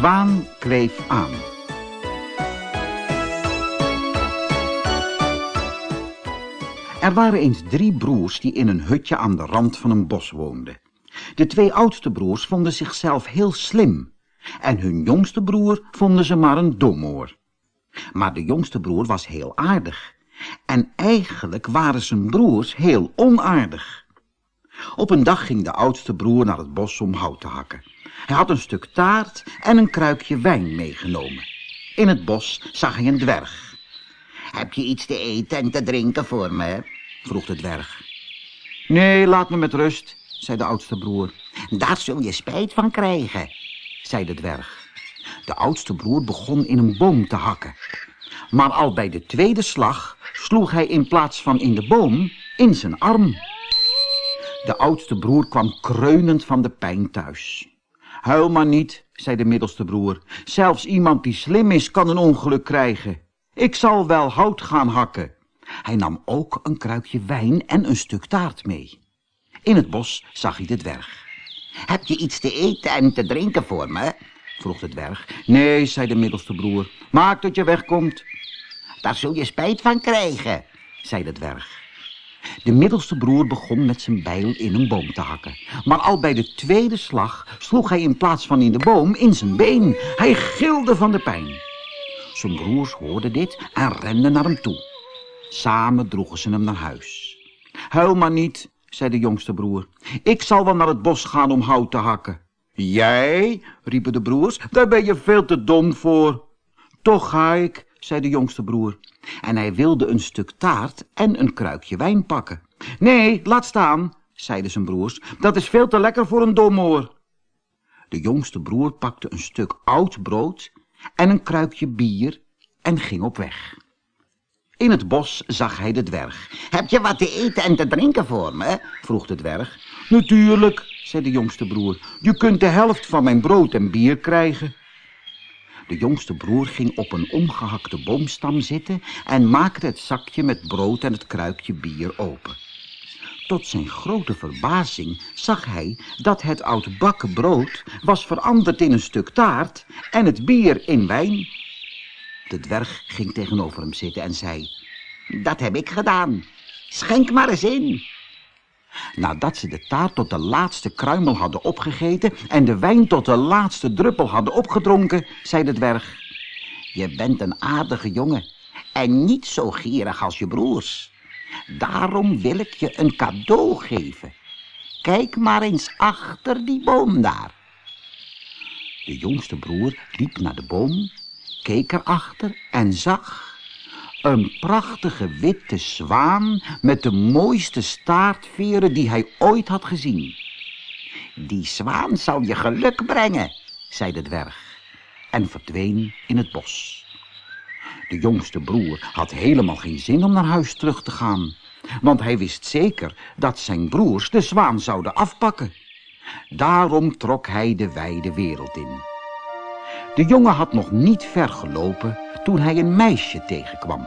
zwaan kleef aan. Er waren eens drie broers die in een hutje aan de rand van een bos woonden. De twee oudste broers vonden zichzelf heel slim en hun jongste broer vonden ze maar een domoor. Maar de jongste broer was heel aardig en eigenlijk waren zijn broers heel onaardig. Op een dag ging de oudste broer naar het bos om hout te hakken. Hij had een stuk taart en een kruikje wijn meegenomen. In het bos zag hij een dwerg. Heb je iets te eten en te drinken voor me? vroeg de dwerg. Nee, laat me met rust, zei de oudste broer. Daar zul je spijt van krijgen, zei de dwerg. De oudste broer begon in een boom te hakken. Maar al bij de tweede slag sloeg hij in plaats van in de boom in zijn arm. De oudste broer kwam kreunend van de pijn thuis. Huil maar niet, zei de middelste broer. Zelfs iemand die slim is kan een ongeluk krijgen. Ik zal wel hout gaan hakken. Hij nam ook een kruikje wijn en een stuk taart mee. In het bos zag hij de dwerg. Heb je iets te eten en te drinken voor me? vroeg de dwerg. Nee, zei de middelste broer. Maak dat je wegkomt. Daar zul je spijt van krijgen, zei de dwerg. De middelste broer begon met zijn bijl in een boom te hakken. Maar al bij de tweede slag sloeg hij in plaats van in de boom in zijn been. Hij gilde van de pijn. Zijn broers hoorden dit en renden naar hem toe. Samen droegen ze hem naar huis. Huil maar niet, zei de jongste broer. Ik zal wel naar het bos gaan om hout te hakken. Jij, riepen de broers, daar ben je veel te dom voor. Toch ga ik, zei de jongste broer. En hij wilde een stuk taart en een kruikje wijn pakken. Nee, laat staan, zeiden zijn broers. Dat is veel te lekker voor een domoor. De jongste broer pakte een stuk oud brood en een kruikje bier en ging op weg. In het bos zag hij de dwerg. Heb je wat te eten en te drinken voor me? vroeg de dwerg. Natuurlijk, zei de jongste broer. Je kunt de helft van mijn brood en bier krijgen. De jongste broer ging op een omgehakte boomstam zitten en maakte het zakje met brood en het kruikje bier open. Tot zijn grote verbazing zag hij dat het oudbakken brood was veranderd in een stuk taart en het bier in wijn. De dwerg ging tegenover hem zitten en zei, dat heb ik gedaan. Schenk maar eens in. Nadat ze de taart tot de laatste kruimel hadden opgegeten en de wijn tot de laatste druppel hadden opgedronken, zei de dwerg. Je bent een aardige jongen en niet zo gierig als je broers. Daarom wil ik je een cadeau geven. Kijk maar eens achter die boom daar. De jongste broer liep naar de boom, keek erachter en zag een prachtige witte zwaan met de mooiste staartveren die hij ooit had gezien. Die zwaan zal je geluk brengen, zei de dwerg en verdween in het bos. De jongste broer had helemaal geen zin om naar huis terug te gaan, want hij wist zeker dat zijn broers de zwaan zouden afpakken. Daarom trok hij de wijde wereld in. De jongen had nog niet ver gelopen toen hij een meisje tegenkwam.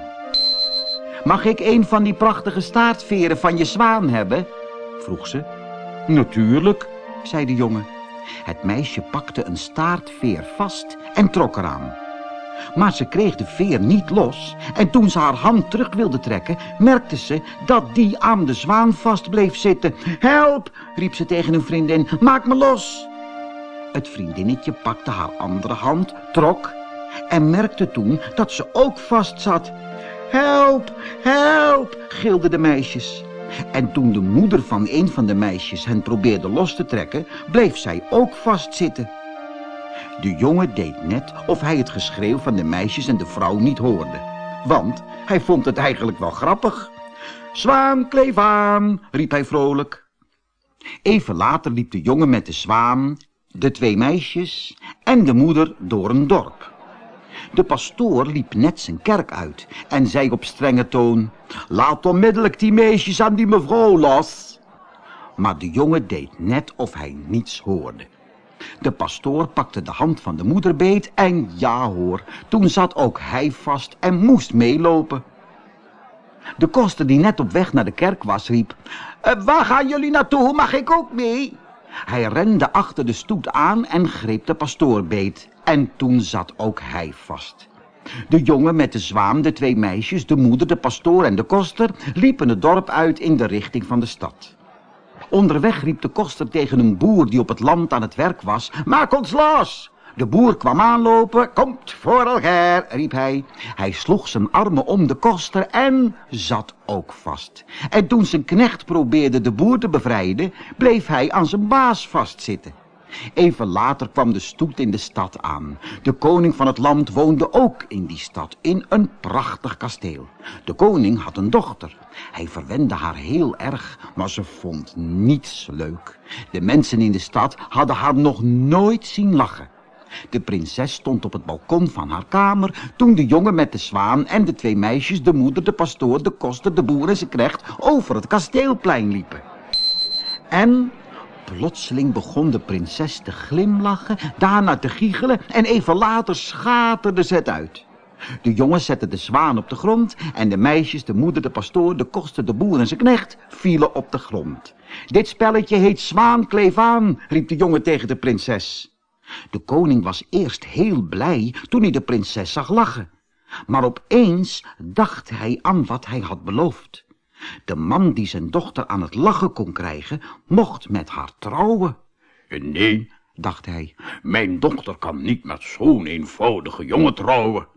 Mag ik een van die prachtige staartveren van je zwaan hebben? vroeg ze. Natuurlijk, zei de jongen. Het meisje pakte een staartveer vast en trok eraan. Maar ze kreeg de veer niet los en toen ze haar hand terug wilde trekken, merkte ze dat die aan de zwaan vast bleef zitten. Help, riep ze tegen een vriendin, maak me los. Het vriendinnetje pakte haar andere hand, trok en merkte toen dat ze ook vast zat. Help, help, gilden de meisjes. En toen de moeder van een van de meisjes hen probeerde los te trekken, bleef zij ook vastzitten. De jongen deed net of hij het geschreeuw van de meisjes en de vrouw niet hoorde. Want hij vond het eigenlijk wel grappig. Zwaan, kleef aan, riep hij vrolijk. Even later liep de jongen met de zwaan, de twee meisjes en de moeder door een dorp. De pastoor liep net zijn kerk uit en zei op strenge toon... Laat onmiddellijk die meisjes aan die mevrouw los. Maar de jongen deed net of hij niets hoorde. De pastoor pakte de hand van de moeder beet en ja hoor, toen zat ook hij vast en moest meelopen. De koster die net op weg naar de kerk was, riep... Uh, waar gaan jullie naartoe? Mag ik ook mee? Hij rende achter de stoet aan en greep de pastoor beet. En toen zat ook hij vast. De jongen met de zwaan, de twee meisjes, de moeder, de pastoor en de koster... liepen het dorp uit in de richting van de stad. Onderweg riep de koster tegen een boer die op het land aan het werk was... Maak ons los! De boer kwam aanlopen. Komt voor elkaar, riep hij. Hij sloeg zijn armen om de koster en zat ook vast. En toen zijn knecht probeerde de boer te bevrijden... bleef hij aan zijn baas vastzitten. Even later kwam de stoet in de stad aan. De koning van het land woonde ook in die stad, in een prachtig kasteel. De koning had een dochter. Hij verwende haar heel erg, maar ze vond niets leuk. De mensen in de stad hadden haar nog nooit zien lachen. De prinses stond op het balkon van haar kamer... toen de jongen met de zwaan en de twee meisjes... de moeder, de pastoor, de koster, de boer en zijn knecht... over het kasteelplein liepen. En plotseling begon de prinses te glimlachen... daarna te giechelen en even later schaterde ze het uit... De jongen zette de zwaan op de grond en de meisjes, de moeder, de pastoor, de koster, de boer en zijn knecht vielen op de grond. Dit spelletje heet zwaan kleef aan, riep de jongen tegen de prinses. De koning was eerst heel blij toen hij de prinses zag lachen. Maar opeens dacht hij aan wat hij had beloofd. De man die zijn dochter aan het lachen kon krijgen, mocht met haar trouwen. Nee, dacht hij, mijn dochter kan niet met zo'n eenvoudige jongen trouwen.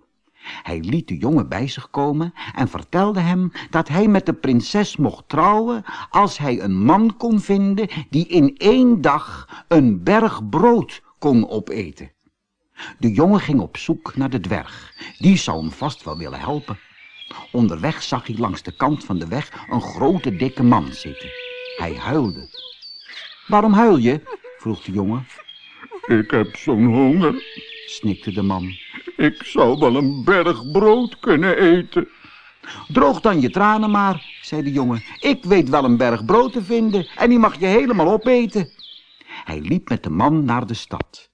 Hij liet de jongen bij zich komen en vertelde hem dat hij met de prinses mocht trouwen als hij een man kon vinden die in één dag een berg brood kon opeten. De jongen ging op zoek naar de dwerg. Die zou hem vast wel willen helpen. Onderweg zag hij langs de kant van de weg een grote dikke man zitten. Hij huilde. Waarom huil je? vroeg de jongen. Ik heb zo'n honger, snikte de man. Ik zou wel een berg brood kunnen eten. Droog dan je tranen maar, zei de jongen. Ik weet wel een berg brood te vinden en die mag je helemaal opeten. Hij liep met de man naar de stad.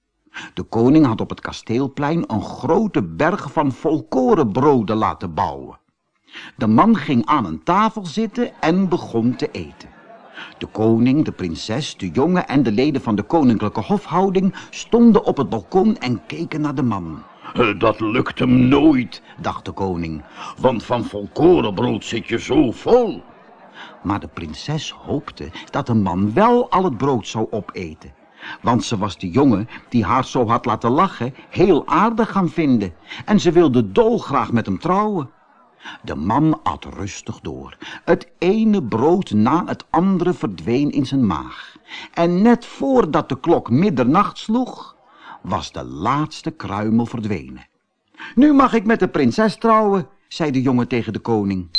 De koning had op het kasteelplein een grote berg van volkorenbroden laten bouwen. De man ging aan een tafel zitten en begon te eten. De koning, de prinses, de jongen en de leden van de koninklijke hofhouding stonden op het balkon en keken naar de man. Eh, dat lukt hem nooit, dacht de koning, want van volkorenbrood zit je zo vol. Maar de prinses hoopte dat de man wel al het brood zou opeten. Want ze was de jongen die haar zo had laten lachen heel aardig gaan vinden. En ze wilde dolgraag met hem trouwen. De man at rustig door. Het ene brood na het andere verdween in zijn maag. En net voordat de klok middernacht sloeg, was de laatste kruimel verdwenen. Nu mag ik met de prinses trouwen, zei de jongen tegen de koning.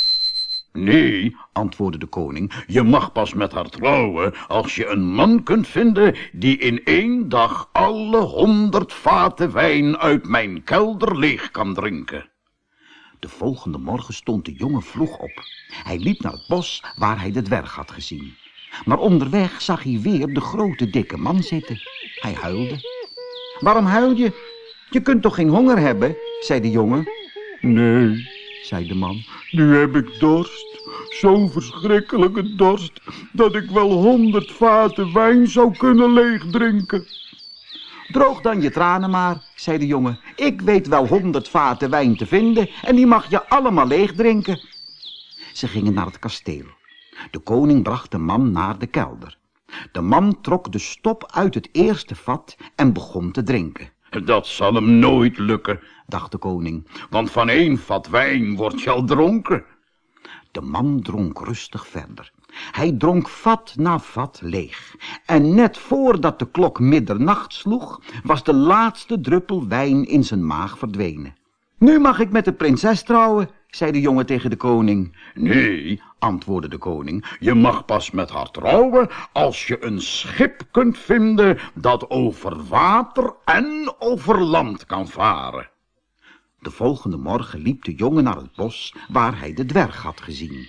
Nee, antwoordde de koning, je mag pas met haar trouwen als je een man kunt vinden die in één dag alle honderd vaten wijn uit mijn kelder leeg kan drinken. De volgende morgen stond de jongen vroeg op. Hij liep naar het bos waar hij de dwerg had gezien. Maar onderweg zag hij weer de grote dikke man zitten. Hij huilde. Waarom huil je? Je kunt toch geen honger hebben, zei de jongen. Nee, zei de man, nu heb ik dorst. Zo'n verschrikkelijke dorst, dat ik wel honderd vaten wijn zou kunnen leegdrinken. Droog dan je tranen maar, zei de jongen. Ik weet wel honderd vaten wijn te vinden en die mag je allemaal leegdrinken. Ze gingen naar het kasteel. De koning bracht de man naar de kelder. De man trok de stop uit het eerste vat en begon te drinken. Dat zal hem nooit lukken, dacht de koning, want van één vat wijn word je al dronken. De man dronk rustig verder. Hij dronk vat na vat leeg. En net voordat de klok middernacht sloeg, was de laatste druppel wijn in zijn maag verdwenen. Nu mag ik met de prinses trouwen, zei de jongen tegen de koning. Nee, antwoordde de koning, je mag pas met haar trouwen als je een schip kunt vinden dat over water en over land kan varen. De volgende morgen liep de jongen naar het bos waar hij de dwerg had gezien.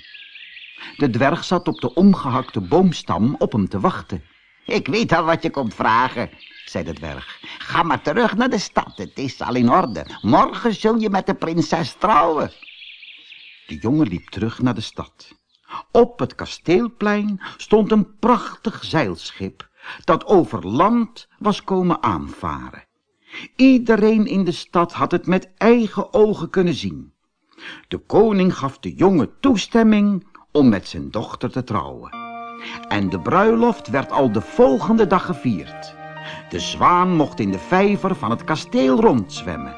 De dwerg zat op de omgehakte boomstam op hem te wachten. Ik weet al wat je komt vragen, zei de dwerg. Ga maar terug naar de stad, het is al in orde. Morgen zul je met de prinses trouwen. De jongen liep terug naar de stad. Op het kasteelplein stond een prachtig zeilschip, dat over land was komen aanvaren. Iedereen in de stad had het met eigen ogen kunnen zien. De koning gaf de jongen toestemming om met zijn dochter te trouwen. En de bruiloft werd al de volgende dag gevierd. De zwaan mocht in de vijver van het kasteel rondzwemmen.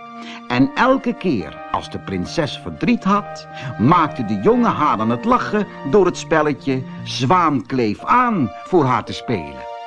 En elke keer als de prinses verdriet had, maakte de jonge haar aan het lachen door het spelletje Zwaan kleef aan voor haar te spelen.